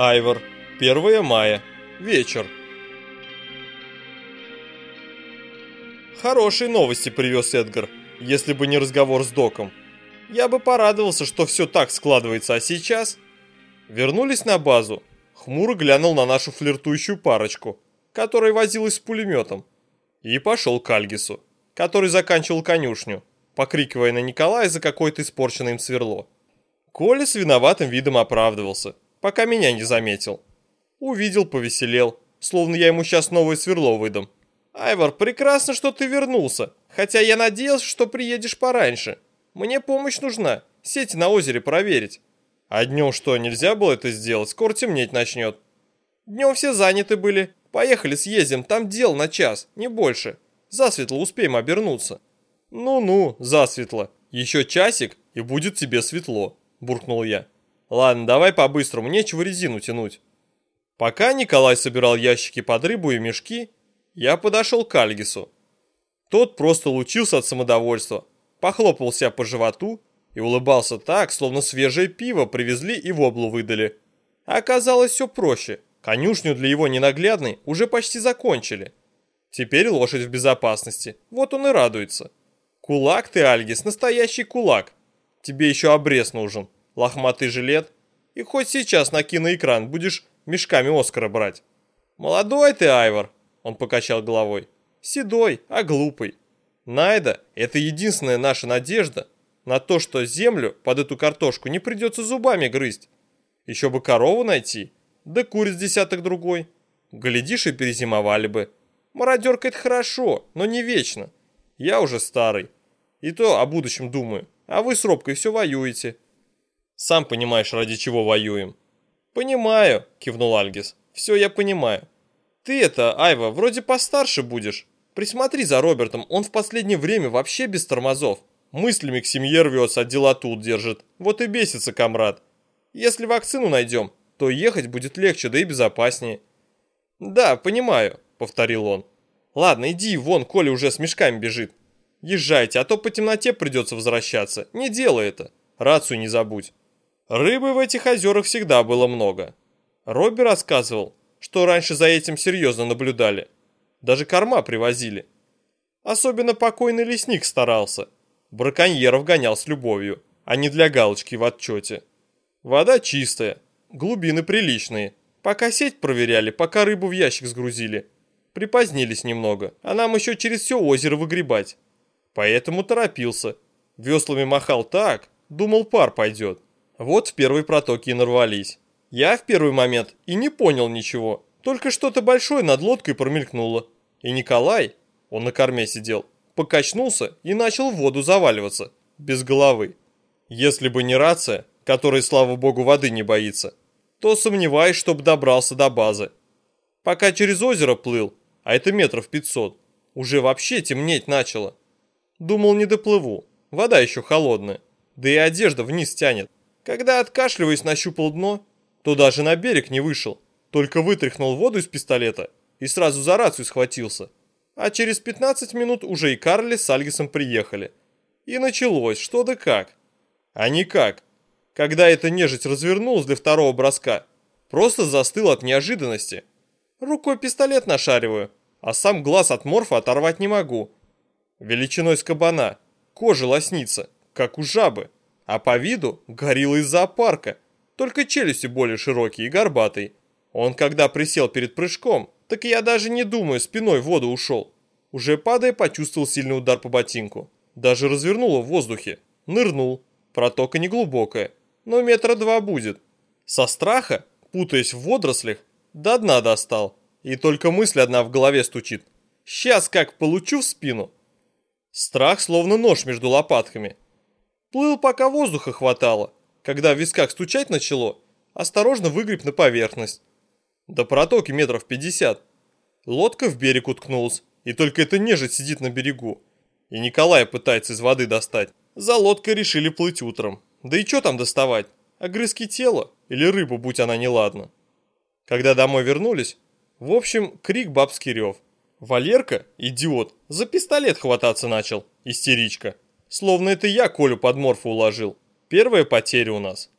Айвор. 1 мая. Вечер. Хорошие новости привез Эдгар, если бы не разговор с доком. Я бы порадовался, что все так складывается, а сейчас... Вернулись на базу. Хмуро глянул на нашу флиртующую парочку, которая возилась с пулеметом. И пошел к Альгису, который заканчивал конюшню, покрикивая на Николая за какое-то испорченное им сверло. Коля с виноватым видом оправдывался, пока меня не заметил. Увидел, повеселел, словно я ему сейчас новое сверло выдам. «Айвар, прекрасно, что ты вернулся, хотя я надеялся, что приедешь пораньше. Мне помощь нужна, сети на озере проверить». «А днем что, нельзя было это сделать? Скоро темнеть начнет». «Днем все заняты были. Поехали съездим, там дел на час, не больше. Засветло успеем обернуться». «Ну-ну, засветло. Еще часик, и будет тебе светло», – буркнул я. «Ладно, давай по-быстрому, нечего резину тянуть». Пока Николай собирал ящики под рыбу и мешки, я подошел к Альгису. Тот просто лучился от самодовольства, похлопал себя по животу и улыбался так, словно свежее пиво привезли и в облу выдали. А оказалось все проще. Конюшню для его ненаглядной уже почти закончили. Теперь лошадь в безопасности, вот он и радуется. Кулак ты, Альгис, настоящий кулак. Тебе еще обрез нужен, лохматый жилет. И хоть сейчас на киноэкран будешь мешками Оскара брать. Молодой ты, Айвор, он покачал головой. Седой, а глупый. Найда – это единственная наша надежда на то, что землю под эту картошку не придется зубами грызть. Еще бы корову найти, да куриц десяток другой. Глядишь и перезимовали бы. Мародерка это хорошо, но не вечно. Я уже старый. И то о будущем думаю. А вы с Робкой все воюете. Сам понимаешь, ради чего воюем. Понимаю, кивнул Альгис. Все я понимаю. Ты это, Айва, вроде постарше будешь. Присмотри за Робертом, он в последнее время вообще без тормозов. Мыслями к семье рвется, а дела тут держит. Вот и бесится комрад. Если вакцину найдем, то ехать будет легче, да и безопаснее. Да, понимаю, повторил он. Ладно, иди вон, Коля уже с мешками бежит. Езжайте, а то по темноте придется возвращаться. Не делай это. Рацию не забудь. Рыбы в этих озерах всегда было много. Робби рассказывал, что раньше за этим серьезно наблюдали. Даже корма привозили. Особенно покойный лесник старался. Браконьеров гонял с любовью, а не для галочки в отчете. Вода чистая, глубины приличные. Пока сеть проверяли, пока рыбу в ящик сгрузили. Припозднились немного, а нам еще через все озеро выгребать. Поэтому торопился. Веслами махал так, думал пар пойдет. Вот в первой протоке и нарвались. Я в первый момент и не понял ничего, только что-то большое над лодкой промелькнуло. И Николай, он на корме сидел, покачнулся и начал в воду заваливаться, без головы. Если бы не рация, которой, слава богу, воды не боится, то сомневаюсь, чтоб добрался до базы. Пока через озеро плыл, а это метров пятьсот, уже вообще темнеть начало. Думал, не доплыву, вода еще холодная, да и одежда вниз тянет. Когда откашливаясь нащупал дно, то даже на берег не вышел, только вытряхнул воду из пистолета и сразу за рацию схватился. А через 15 минут уже и Карли с Альгисом приехали. И началось, что да как. А никак. Когда эта нежить развернулась для второго броска, просто застыл от неожиданности. Рукой пистолет нашариваю, а сам глаз от морфа оторвать не могу. Величиной с кабана, кожа лоснится, как у жабы, а по виду горилла из зоопарка, только челюсти более широкие и горбатые. Он когда присел перед прыжком, так я даже не думая спиной в воду ушел. Уже падая, почувствовал сильный удар по ботинку. Даже развернуло в воздухе. Нырнул. Протока неглубокая, но метра два будет. Со страха, путаясь в водорослях, до дна достал. И только мысль одна в голове стучит. Сейчас как получу в спину. Страх словно нож между лопатками. Плыл, пока воздуха хватало. Когда в висках стучать начало, осторожно выгреб на поверхность. До протоки метров пятьдесят. Лодка в берег уткнулась, и только эта нежить сидит на берегу. И Николай пытается из воды достать. За лодкой решили плыть утром. Да и что там доставать? Огрызки тела или рыбу, будь она неладна. Когда домой вернулись, в общем, крик бабский рев. Валерка, идиот, за пистолет хвататься начал, истеричка. Словно это я Колю под морфу уложил. Первая потеря у нас.